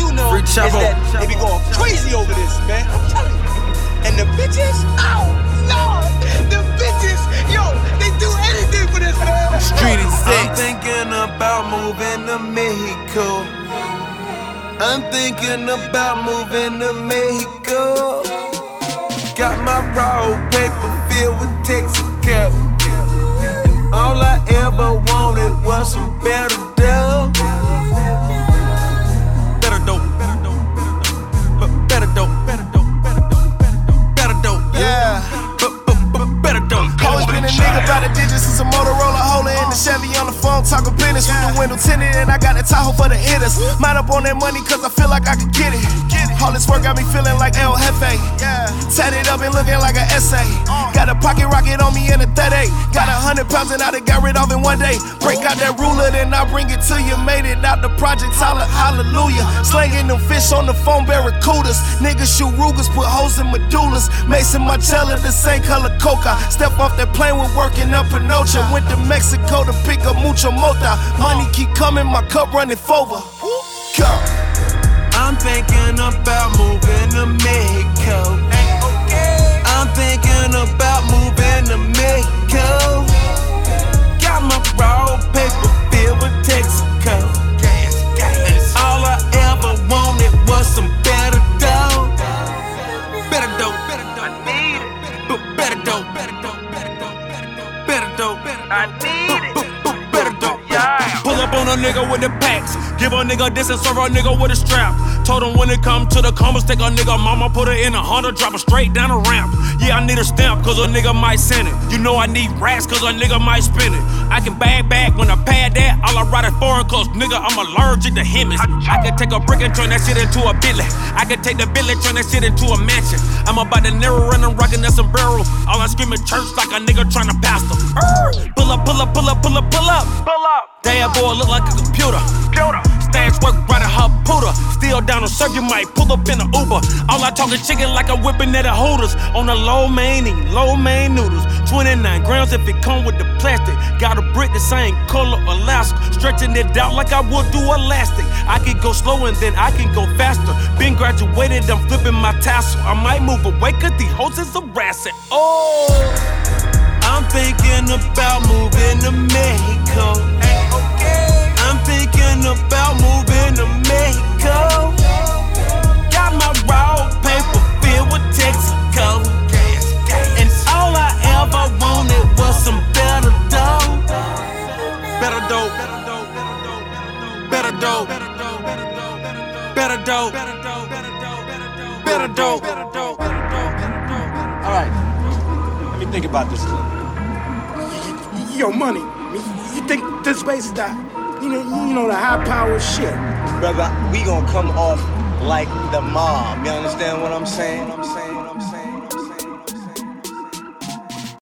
is that they be going crazy over this, man. I'm telling you. And the bitches, oh Lord, the bitches, yo, they do anything for this, man. Street is I'm thinking about moving to Mexico. I'm thinking about moving to Mexico. Got my raw paper filled with Texaco. About the digits since a Motorola holder in the Chevy on the phone talking business with the window tinted and I got a Tahoe for the hitters. Mind up on that money cause I feel like I could get it. All this work got me feeling like El Jefe. Tatted up and looking like an essay. Got a pocket rocket on me in a 38. Got a hundred pounds and I done got rid of in one day. Break out that ruler, then I bring it to you. Made it out the projects, holla, hallelujah. Slanging them fish on the phone, barracudas. Niggas shoot Rugers, put holes in medullas. Maison Margiela, the same color coca. Step off that plane, we're working up Pinocha. Went to Mexico to pick up mucho mota. Money keep coming, my cup running over. Go. I'm thinking about moving to Mexico. I'm thinking about moving to Mexico. Got my raw paper filled with Texaco. All I ever wanted was some better dough. Better dough, better dough. I need it. Better dough, better dough, better dough, better dough, better dough. I need it. Better dough. Pull up on a nigga with the packs. Give a nigga this and serve a nigga with a strap. Told him when it come to the comas, take a nigga mama, put her in a Honda, drop her straight down the ramp. Yeah, I need a stamp, cause a nigga might send it. You know I need rats, cause a nigga might spin it. I can bag back when I pad that, all I ride it foreign, cause nigga, I'm allergic to humans. I can take a brick and turn that shit into a billet. I can take the billet, turn that shit into a mansion. I'm about to narrow run and rockin' that sombrero. All I screaming church like a nigga tryna pastor. Pull up, pull up, pull up, pull up, pull up. Pull up. Damn boy look like a computer. Computer. Stash work at her pooter. Still down on serve, you might pull up in a Uber. All I talk is chicken like I'm whipping at the hooters. On the lo mein, lo mein noodles. 29 grams if it come with the plastic. Got a brick the same color Alaska. Stretching it out like I would do elastic. I can go slow and then I can go faster. Been graduated, I'm flipping my tassel. I might move away cause these hoes is harassing. Oh, I'm thinking about moving to Mexico. Better dough. Better dough. Better dough. Better dough. All right, let me think about this a little. Yo, money. You think this place is the, you know, you know the high power shit? Brother, we gonna come off like the mob. You understand what I'm saying? I'm saying.